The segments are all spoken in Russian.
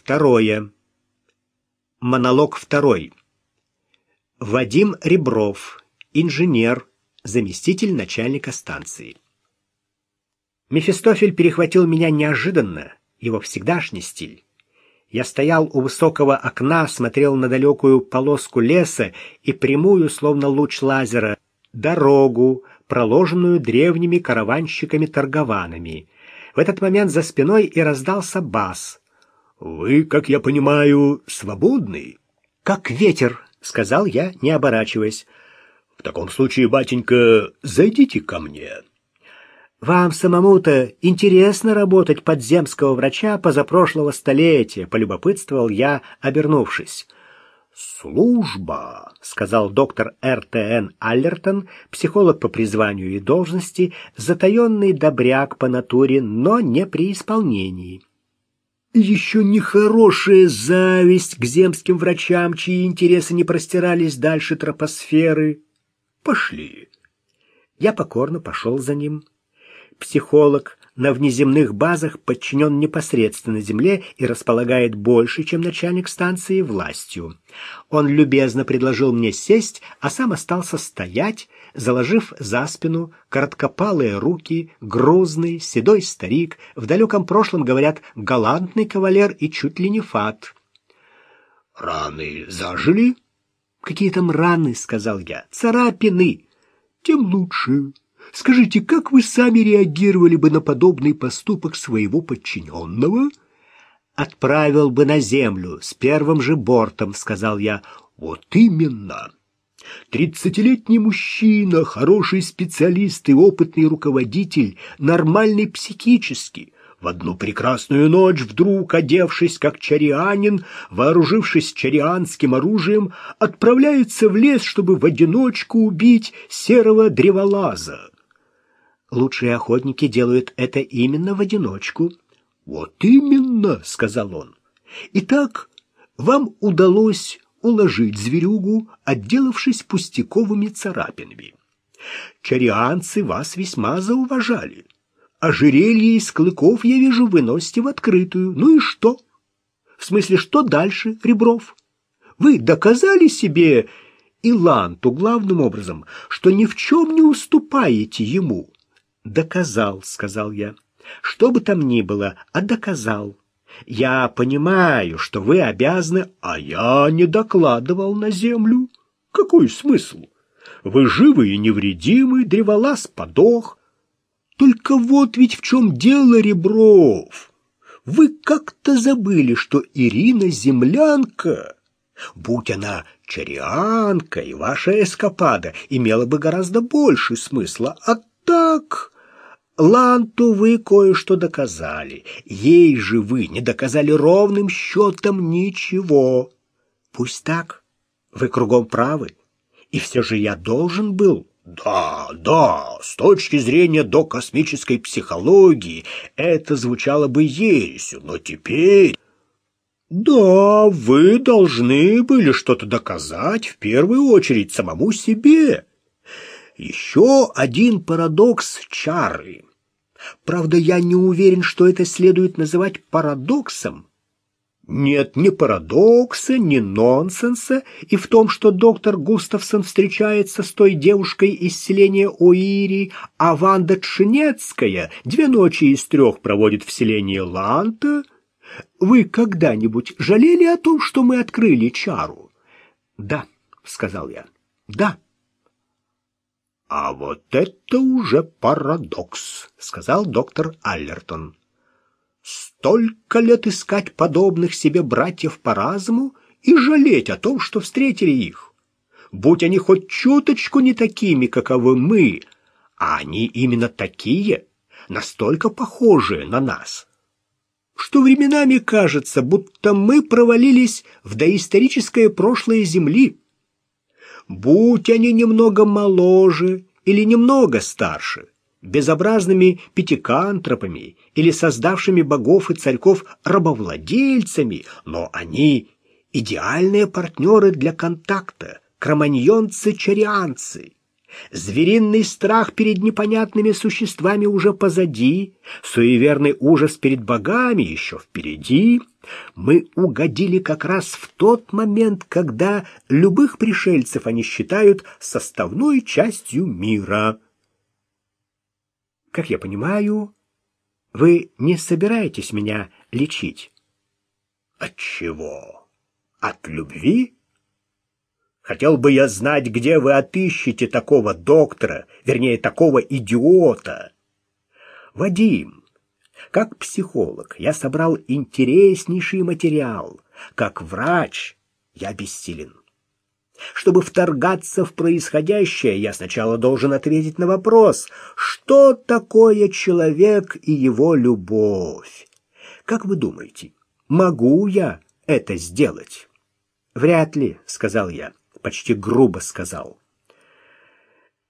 Второе. Монолог второй. Вадим Ребров, инженер, заместитель начальника станции. Мефистофель перехватил меня неожиданно, его всегдашний стиль. Я стоял у высокого окна, смотрел на далекую полоску леса и прямую, словно луч лазера, дорогу, проложенную древними караванщиками-торгованами. В этот момент за спиной и раздался бас. «Вы, как я понимаю, свободны?» «Как ветер», — сказал я, не оборачиваясь. «В таком случае, батенька, зайдите ко мне». «Вам самому-то интересно работать под земского врача позапрошлого столетия», — полюбопытствовал я, обернувшись. «Служба», — сказал доктор Р.Т.Н. Аллертон, психолог по призванию и должности, затаенный добряк по натуре, но не при исполнении. Еще нехорошая зависть к земским врачам, чьи интересы не простирались дальше тропосферы. Пошли. Я покорно пошел за ним. Психолог на внеземных базах подчинен непосредственно Земле и располагает больше, чем начальник станции, властью. Он любезно предложил мне сесть, а сам остался стоять, заложив за спину короткопалые руки, грузный, седой старик, в далеком прошлом, говорят, галантный кавалер и чуть ли не фат. «Раны зажили?» «Какие там раны?» — сказал я. «Царапины!» «Тем лучше. Скажите, как вы сами реагировали бы на подобный поступок своего подчиненного?» «Отправил бы на землю с первым же бортом», — сказал я. «Вот именно!» Тридцатилетний мужчина, хороший специалист и опытный руководитель, нормальный психически. В одну прекрасную ночь, вдруг одевшись как чарианин, вооружившись чарианским оружием, отправляется в лес, чтобы в одиночку убить серого древолаза. Лучшие охотники делают это именно в одиночку. «Вот именно», — сказал он. «Итак, вам удалось уложить зверюгу, отделавшись пустяковыми царапинами. Чарианцы вас весьма зауважали. Ожерелье из клыков, я вижу, вы носите в открытую. Ну и что? В смысле, что дальше, Ребров? Вы доказали себе, и Ланту главным образом, что ни в чем не уступаете ему. Доказал, сказал я. Что бы там ни было, а доказал. Я понимаю, что вы обязаны, а я не докладывал на землю. Какой смысл? Вы живы и невредимы, древолаз подох. Только вот ведь в чем дело, Ребров. Вы как-то забыли, что Ирина землянка. Будь она чарианка, и ваша эскапада имела бы гораздо больше смысла. А так... Ланту вы кое-что доказали. Ей же вы не доказали ровным счетом ничего. Пусть так. Вы кругом правы. И все же я должен был. Да, да, с точки зрения докосмической психологии это звучало бы ересью, но теперь... Да, вы должны были что-то доказать, в первую очередь, самому себе. Еще один парадокс чары. Правда, я не уверен, что это следует называть парадоксом. Нет ни парадокса, ни нонсенса и в том, что доктор Густавсон встречается с той девушкой из селения Оири, а Ванда Тшинецкая две ночи из трех проводит в селении Ланта. Вы когда-нибудь жалели о том, что мы открыли чару? Да, сказал я. Да. «А вот это уже парадокс», — сказал доктор Аллертон. «Столько лет искать подобных себе братьев по разуму и жалеть о том, что встретили их. Будь они хоть чуточку не такими, каковы мы, а они именно такие, настолько похожие на нас» что временами кажется, будто мы провалились в доисторическое прошлое Земли будь они немного моложе или немного старше, безобразными пятикантропами или создавшими богов и царьков рабовладельцами, но они идеальные партнеры для контакта, кроманьонцы-чарианцы. Звериный страх перед непонятными существами уже позади, суеверный ужас перед богами еще впереди. Мы угодили как раз в тот момент, когда любых пришельцев они считают составной частью мира. Как я понимаю, вы не собираетесь меня лечить? От чего? От любви? Хотел бы я знать, где вы отыщете такого доктора, вернее, такого идиота. Вадим, как психолог я собрал интереснейший материал. Как врач я бессилен. Чтобы вторгаться в происходящее, я сначала должен ответить на вопрос, что такое человек и его любовь. Как вы думаете, могу я это сделать? Вряд ли, сказал я почти грубо сказал.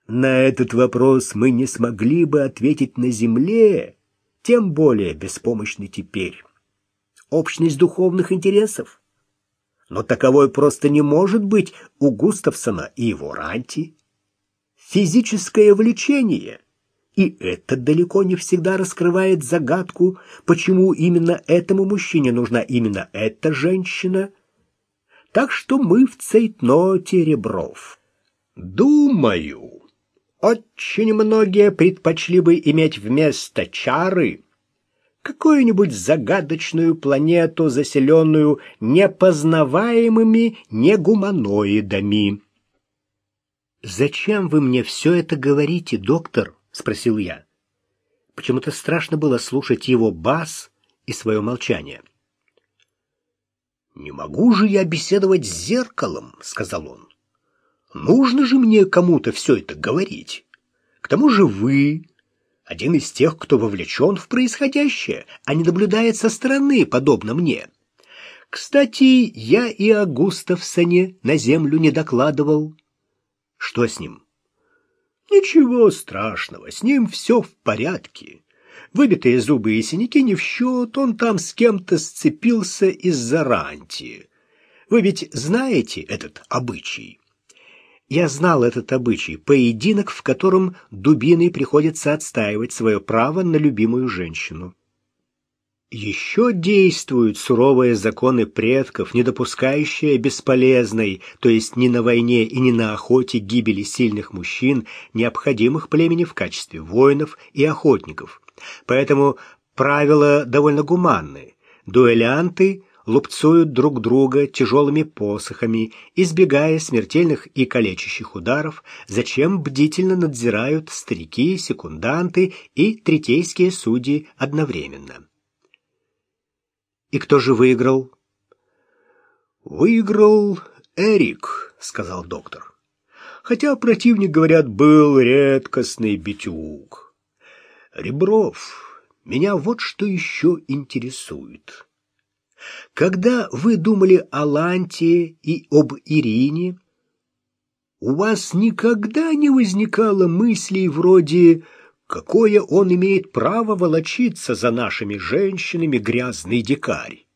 На этот вопрос мы не смогли бы ответить на земле, тем более беспомощны теперь. Общность духовных интересов. Но таковой просто не может быть у Густавсона и его Ранти. Физическое влечение. И это далеко не всегда раскрывает загадку, почему именно этому мужчине нужна именно эта женщина – так что мы в цейтноте Ребров. Думаю, очень многие предпочли бы иметь вместо чары какую-нибудь загадочную планету, заселенную непознаваемыми негуманоидами. «Зачем вы мне все это говорите, доктор?» — спросил я. Почему-то страшно было слушать его бас и свое молчание. «Не могу же я беседовать с зеркалом», — сказал он. «Нужно же мне кому-то все это говорить. К тому же вы один из тех, кто вовлечен в происходящее, а не наблюдает со стороны, подобно мне. Кстати, я и о Густавсоне на землю не докладывал. Что с ним? Ничего страшного, с ним все в порядке. Выбитые зубы и синяки не в счет, он там с кем-то сцепился из-за ранти. Вы ведь знаете этот обычай? Я знал этот обычай, поединок, в котором дубиной приходится отстаивать свое право на любимую женщину. Еще действуют суровые законы предков, не допускающие бесполезной, то есть ни на войне и ни на охоте гибели сильных мужчин, необходимых племени в качестве воинов и охотников. Поэтому правила довольно гуманны. Дуэлянты лупцуют друг друга тяжелыми посохами, избегая смертельных и калечащих ударов, зачем бдительно надзирают старики, секунданты и третейские судьи одновременно. И кто же выиграл? Выиграл Эрик, сказал доктор. Хотя противник, говорят, был редкостный битюк. Ребров, меня вот что еще интересует. Когда вы думали о Ланте и об Ирине, у вас никогда не возникало мыслей вроде «какое он имеет право волочиться за нашими женщинами, грязный дикарь?»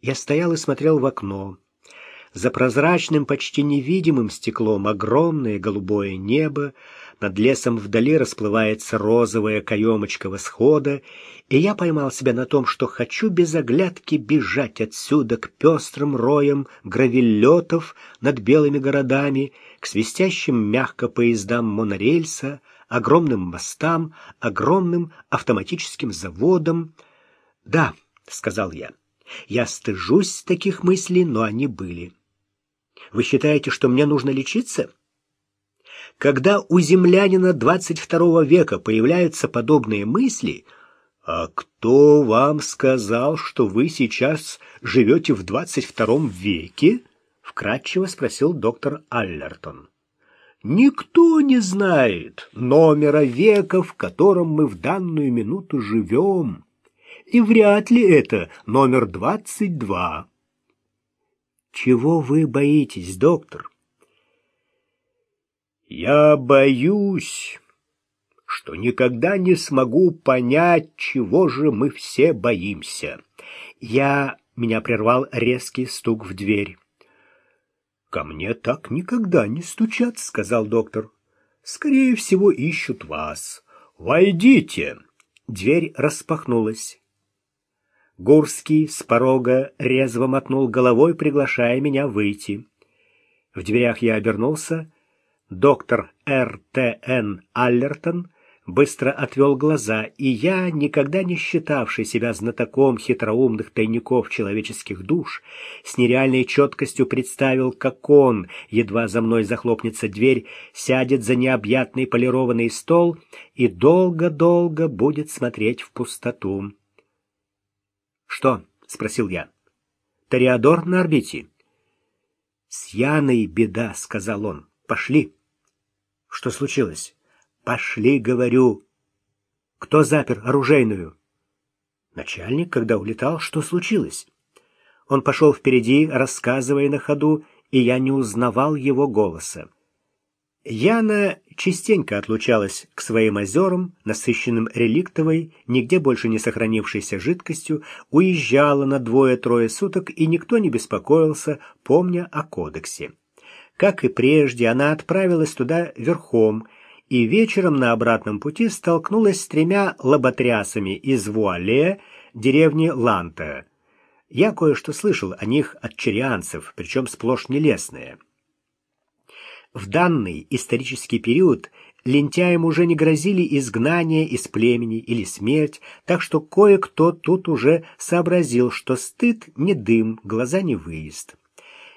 Я стоял и смотрел в окно. За прозрачным, почти невидимым стеклом огромное голубое небо, над лесом вдали расплывается розовая каемочка восхода, и я поймал себя на том, что хочу без оглядки бежать отсюда к пестрым роям гравелетов над белыми городами, к свистящим мягко поездам монорельса, огромным мостам, огромным автоматическим заводам. «Да», — сказал я, — «я стыжусь таких мыслей, но они были». «Вы считаете, что мне нужно лечиться?» Когда у землянина 22 века появляются подобные мысли, а кто вам сказал, что вы сейчас живете в 22 веке? вкратчиво спросил доктор Аллертон. Никто не знает номера века, в котором мы в данную минуту живем. И вряд ли это номер 22. Чего вы боитесь, доктор? Я боюсь, что никогда не смогу понять, чего же мы все боимся. Я... Меня прервал резкий стук в дверь. «Ко мне так никогда не стучат», — сказал доктор. Скорее всего, ищут вас. Войдите. Дверь распахнулась. Гурский с порога резво мотнул головой, приглашая меня выйти. В дверях я обернулся. Доктор Р.Т.Н. Аллертон быстро отвел глаза, и я, никогда не считавший себя знатоком хитроумных тайников человеческих душ, с нереальной четкостью представил, как он, едва за мной захлопнется дверь, сядет за необъятный полированный стол и долго-долго будет смотреть в пустоту. «Что?» — спросил я. «Тореадор на орбите». «С Яной беда», — сказал он. «Пошли». «Что случилось?» Пошли, говорю. Кто запер оружейную? Начальник, когда улетал, что случилось? Он пошел впереди, рассказывая на ходу, и я не узнавал его голоса. Яна частенько отлучалась к своим озерам, насыщенным реликтовой, нигде больше не сохранившейся жидкостью, уезжала на двое-трое суток, и никто не беспокоился, помня о кодексе. Как и прежде, она отправилась туда верхом, и вечером на обратном пути столкнулась с тремя лоботрясами из Вуале, деревни Ланта. Я кое-что слышал о них от черианцев, причем сплошь нелестное. В данный исторический период лентяям уже не грозили изгнание из племени или смерть, так что кое-кто тут уже сообразил, что стыд не дым, глаза не выезд.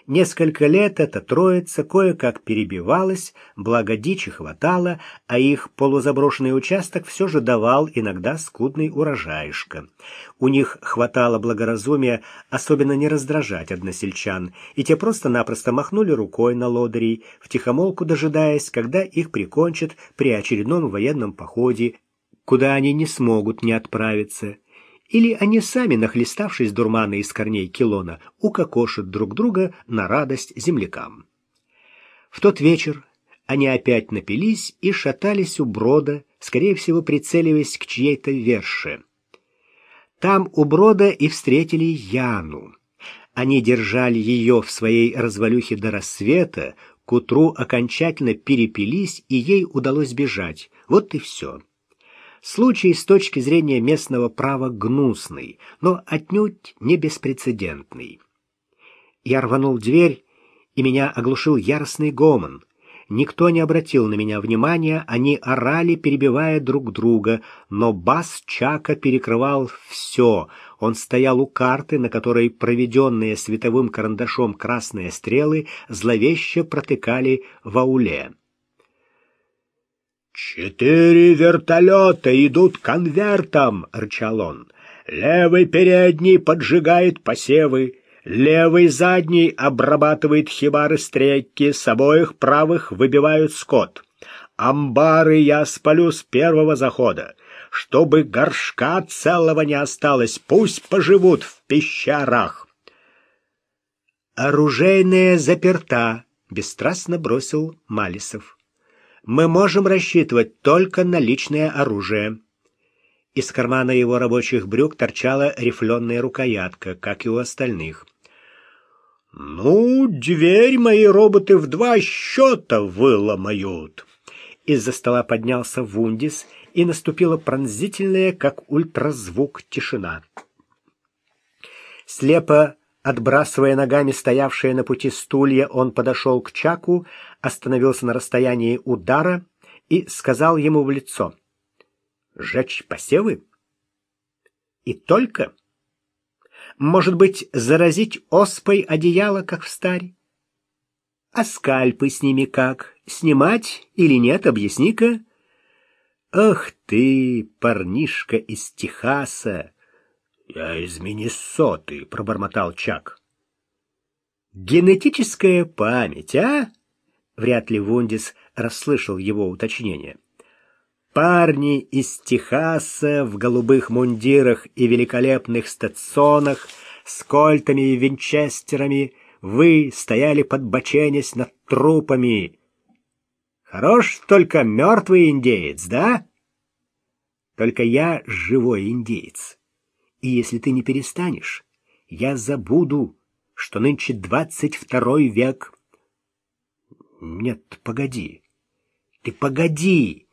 Несколько лет эта троица кое-как перебивалась, благо дичи хватало, а их полузаброшенный участок все же давал иногда скудный урожаишко. У них хватало благоразумия особенно не раздражать односельчан, и те просто-напросто махнули рукой на лодырей, втихомолку дожидаясь, когда их прикончат при очередном военном походе, куда они не смогут не отправиться или они сами, нахлеставшись дурмана из корней килона, укокошат друг друга на радость землякам. В тот вечер они опять напились и шатались у брода, скорее всего, прицеливаясь к чьей-то верше. Там у брода и встретили Яну. Они держали ее в своей развалюхе до рассвета, к утру окончательно перепились, и ей удалось бежать. Вот и все. Случай с точки зрения местного права гнусный, но отнюдь не беспрецедентный. Я рванул дверь, и меня оглушил яростный гомон. Никто не обратил на меня внимания, они орали, перебивая друг друга, но бас Чака перекрывал все. Он стоял у карты, на которой проведенные световым карандашом красные стрелы зловеще протыкали в ауле. «Четыре вертолета идут конвертом!» — рычал он. «Левый передний поджигает посевы, левый задний обрабатывает хибары стрекки, с обоих правых выбивают скот. Амбары я спалю с первого захода. Чтобы горшка целого не осталось, пусть поживут в пещерах!» «Оружейная заперта», — бесстрастно бросил Малисов мы можем рассчитывать только на личное оружие. Из кармана его рабочих брюк торчала рифленая рукоятка, как и у остальных. «Ну, дверь мои роботы в два счета выломают!» Из-за стола поднялся Вундис, и наступила пронзительная, как ультразвук, тишина. Слепо Отбрасывая ногами стоявшие на пути стулья, он подошел к Чаку, остановился на расстоянии удара и сказал ему в лицо. «Жечь посевы?» «И только? Может быть, заразить оспой одеяло, как в старе? А скальпы с ними как? Снимать или нет, объясни-ка?» «Ах ты, парнишка из Техаса!» «Я из Миннесоты», — пробормотал Чак. «Генетическая память, а?» Вряд ли Вундис расслышал его уточнение. Парни из Техаса в голубых мундирах и великолепных стационах с кольтами и винчестерами вы стояли под боченясь над трупами. Хорош только мертвый индеец, да? Только я живой индеец. И если ты не перестанешь, я забуду, что нынче двадцать второй век. Нет, погоди. Ты погоди!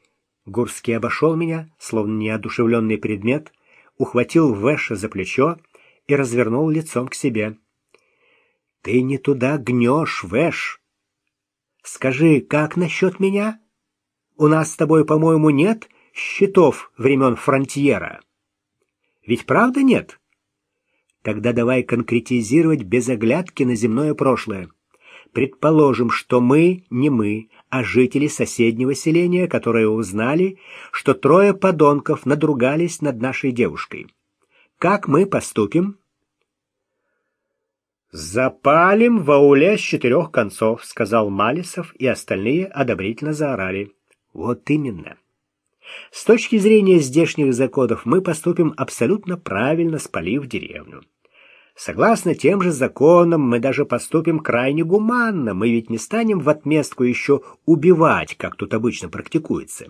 Гурский обошел меня, словно неодушевленный предмет, ухватил Вэша за плечо и развернул лицом к себе. «Ты не туда гнешь, Вэш. Скажи, как насчет меня? У нас с тобой, по-моему, нет счетов времен фронтьера. Ведь правда нет? Тогда давай конкретизировать без оглядки на земное прошлое. Предположим, что мы не мы, а жители соседнего селения, которые узнали, что трое подонков надругались над нашей девушкой. Как мы поступим? «Запалим в ауле с четырех концов», — сказал Малисов, и остальные одобрительно заорали. «Вот именно. С точки зрения здешних законов мы поступим абсолютно правильно, спалив деревню. Согласно тем же законам, мы даже поступим крайне гуманно, мы ведь не станем в отместку еще убивать, как тут обычно практикуется.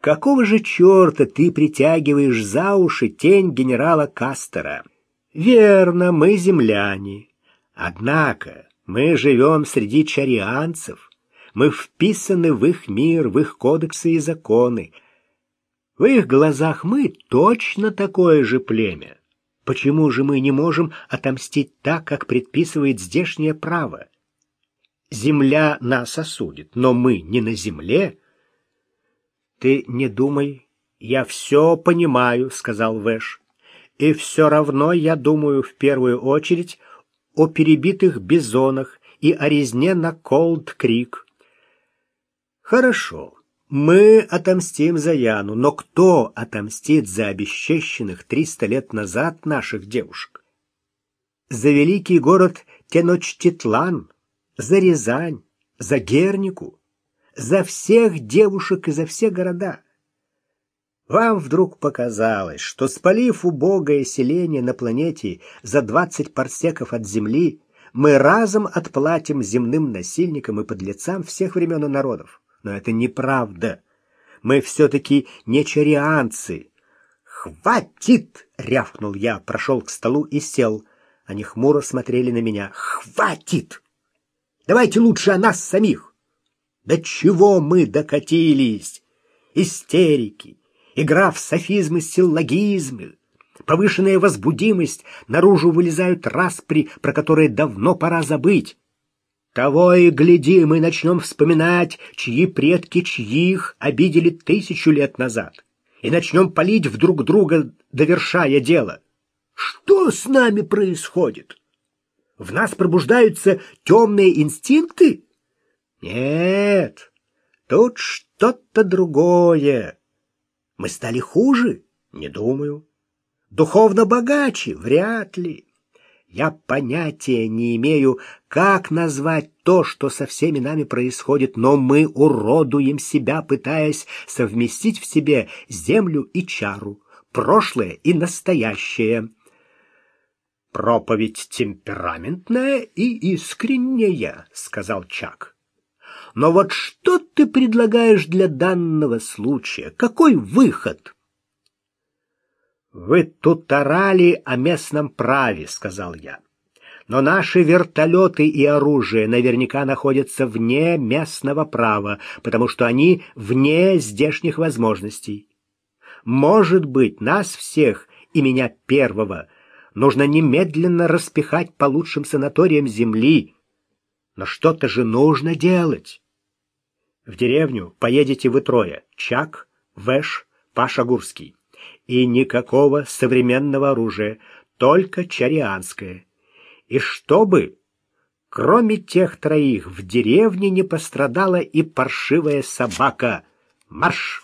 Какого же черта ты притягиваешь за уши тень генерала Кастера? Верно, мы земляне. Однако мы живем среди чарианцев, мы вписаны в их мир, в их кодексы и законы. В их глазах мы точно такое же племя. Почему же мы не можем отомстить так, как предписывает здешнее право? Земля нас осудит, но мы не на земле. Ты не думай, я все понимаю, сказал Вэш. И все равно я думаю в первую очередь о перебитых бизонах и о резне на Колд-Крик. Хорошо. Мы отомстим за Яну, но кто отомстит за обесчещенных триста лет назад наших девушек? За великий город Теночтитлан, за Рязань, за Гернику, за всех девушек и за все города. Вам вдруг показалось, что спалив убогое селение на планете за двадцать парсеков от Земли, мы разом отплатим земным насильникам и подлецам всех времен и народов. Но это неправда. Мы все-таки не чарианцы. «Хватит!» — рявкнул я, прошел к столу и сел. Они хмуро смотрели на меня. «Хватит! Давайте лучше о нас самих! До чего мы докатились? Истерики, игра в софизмы, силлогизмы, повышенная возбудимость, наружу вылезают распри, про которые давно пора забыть. Того и гляди, мы начнем вспоминать, чьи предки чьих обидели тысячу лет назад, и начнем палить в друг друга, довершая дело. Что с нами происходит? В нас пробуждаются темные инстинкты? Нет, тут что-то другое. Мы стали хуже? Не думаю. Духовно богаче? Вряд ли. Я понятия не имею, как назвать то, что со всеми нами происходит, но мы уродуем себя, пытаясь совместить в себе землю и чару, прошлое и настоящее. Проповедь темпераментная и искренняя, сказал Чак. Но вот что ты предлагаешь для данного случая? Какой выход? «Вы тут орали о местном праве», — сказал я. «Но наши вертолеты и оружие наверняка находятся вне местного права, потому что они вне здешних возможностей. Может быть, нас всех и меня первого нужно немедленно распихать по лучшим санаториям земли. Но что-то же нужно делать. В деревню поедете вы трое — Чак, Вэш, Паша Гурский и никакого современного оружия, только чарианское. И чтобы, кроме тех троих, в деревне не пострадала и паршивая собака. Марш!